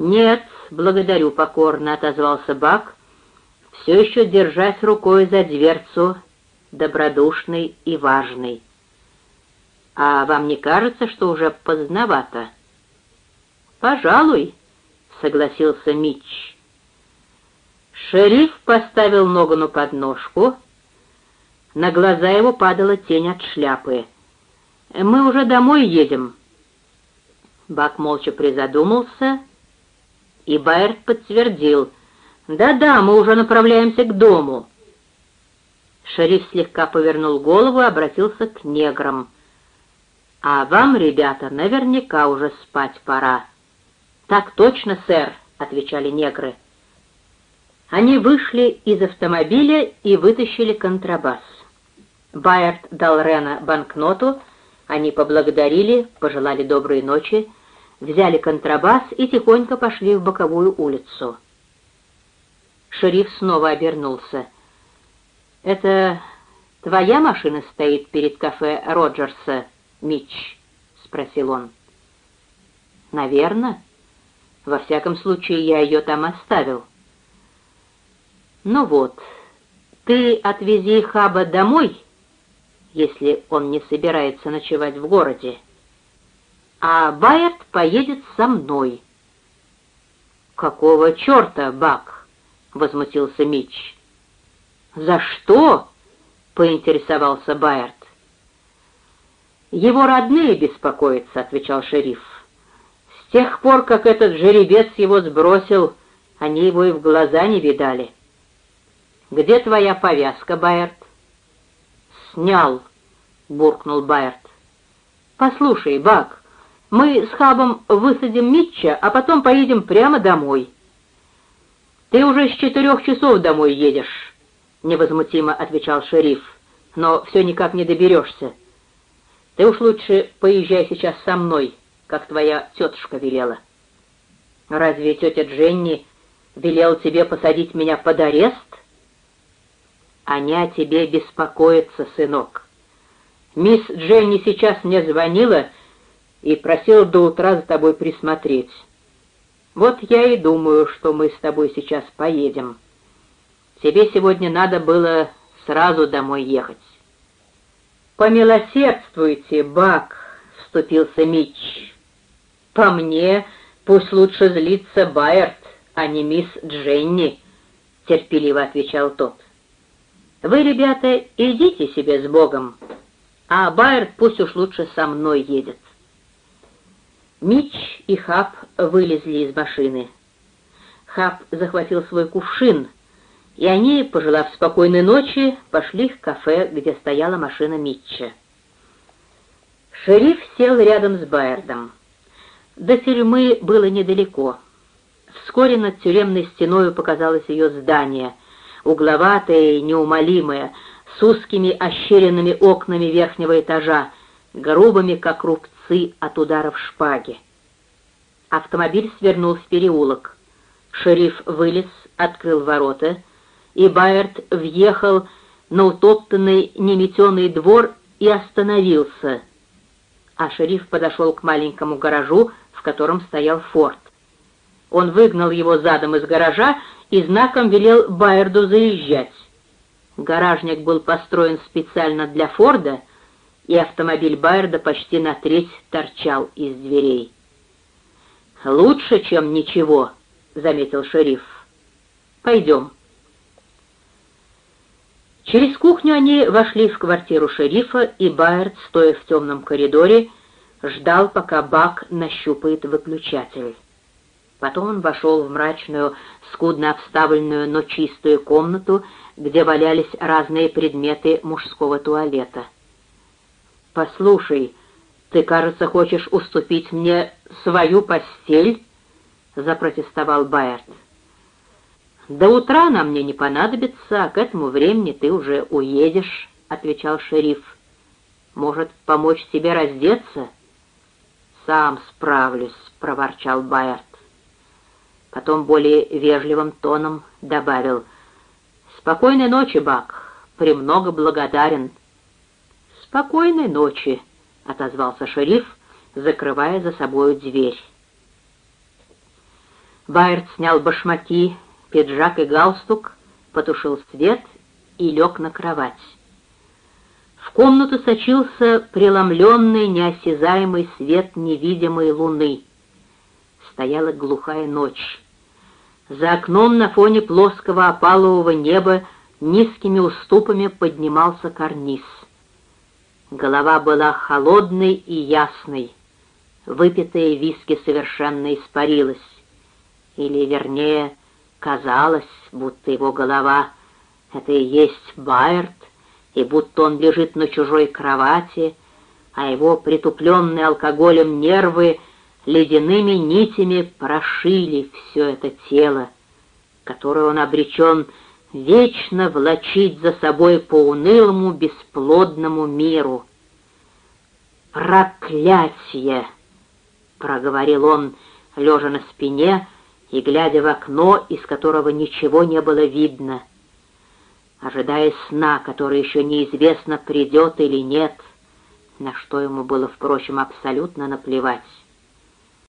«Нет, благодарю покорно», — отозвался Бак, все еще держась рукой за дверцу, добродушный и важный. «А вам не кажется, что уже поздновато?» «Пожалуй», — согласился Митч. Шериф поставил ногу на подножку. На глаза его падала тень от шляпы. «Мы уже домой едем». Бак молча призадумался, и Байерт подтвердил. «Да-да, мы уже направляемся к дому». Шериф слегка повернул голову и обратился к неграм. «А вам, ребята, наверняка уже спать пора». «Так точно, сэр», — отвечали негры. Они вышли из автомобиля и вытащили контрабас. Байерт дал Рена банкноту, они поблагодарили, пожелали доброй ночи, взяли контрабас и тихонько пошли в боковую улицу. Шериф снова обернулся. «Это твоя машина стоит перед кафе Роджерса, Митч?» — спросил он. «Наверно. Во всяком случае, я ее там оставил». «Ну вот, ты отвези Хаба домой, если он не собирается ночевать в городе, а Байерт поедет со мной». «Какого черта, Бак?» — возмутился Митч. «За что?» — поинтересовался Байерт. «Его родные беспокоятся», — отвечал шериф. «С тех пор, как этот жеребец его сбросил, они его и в глаза не видали». «Где твоя повязка, Байерт?» «Снял», — буркнул Байерт. «Послушай, Бак, мы с Хабом высадим Митча, а потом поедем прямо домой». «Ты уже с четырех часов домой едешь», — невозмутимо отвечал шериф, «но все никак не доберешься. Ты уж лучше поезжай сейчас со мной, как твоя тетушка велела». «Разве тетя Дженни велела тебе посадить меня под арест?» Они о тебе беспокоятся, сынок. Мисс Дженни сейчас мне звонила и просила до утра за тобой присмотреть. Вот я и думаю, что мы с тобой сейчас поедем. Тебе сегодня надо было сразу домой ехать. «Помилосердствуйте, Бак!» — вступился Митч. «По мне, пусть лучше злится Байерт, а не мисс Дженни», — терпеливо отвечал тот. Вы, ребята, идите себе с Богом, а Байерд пусть уж лучше со мной едет. Мич и Хаб вылезли из машины. Хаб захватил свой кувшин, и они, пожелав спокойной ночи, пошли в кафе, где стояла машина Митча. Шериф сел рядом с Байердом. До тюрьмы было недалеко. Вскоре над тюремной стеной показалось ее здание — угловатая и неумолимая, с узкими ощеренными окнами верхнего этажа, грубыми, как рубцы от ударов шпаги. Автомобиль свернул в переулок. Шериф вылез, открыл ворота, и Байерт въехал на утоптанный неметеный двор и остановился, а шериф подошел к маленькому гаражу, в котором стоял форт. Он выгнал его задом из гаража и знаком велел Байерду заезжать. Гаражник был построен специально для Форда, и автомобиль Байерда почти на треть торчал из дверей. «Лучше, чем ничего», — заметил шериф. «Пойдем». Через кухню они вошли в квартиру шерифа, и Байерд, стоя в темном коридоре, ждал, пока Бак нащупает выключатель. Потом он вошел в мрачную, скудно обставленную, но чистую комнату, где валялись разные предметы мужского туалета. «Послушай, ты, кажется, хочешь уступить мне свою постель?» — запротестовал Байерт. «До утра она мне не понадобится, а к этому времени ты уже уедешь», — отвечал шериф. «Может, помочь тебе раздеться?» «Сам справлюсь», — проворчал Байерт. Потом более вежливым тоном добавил «Спокойной ночи, Бак, премного благодарен». «Спокойной ночи», — отозвался шериф, закрывая за собою дверь. Байерт снял башмаки, пиджак и галстук, потушил свет и лег на кровать. В комнату сочился преломленный, неосязаемый свет невидимой луны. Стояла глухая ночь. За окном на фоне плоского опалового неба низкими уступами поднимался карниз. Голова была холодной и ясной. Выпитая виски совершенно испарилась. Или, вернее, казалось, будто его голова — это и есть Байерт, и будто он лежит на чужой кровати, а его притупленные алкоголем нервы ледяными нитями прошили все это тело, которое он обречен вечно влачить за собой по унылому бесплодному миру. «Проклятие!» — проговорил он, лежа на спине и глядя в окно, из которого ничего не было видно, ожидая сна, который еще неизвестно, придет или нет, на что ему было, впрочем, абсолютно наплевать.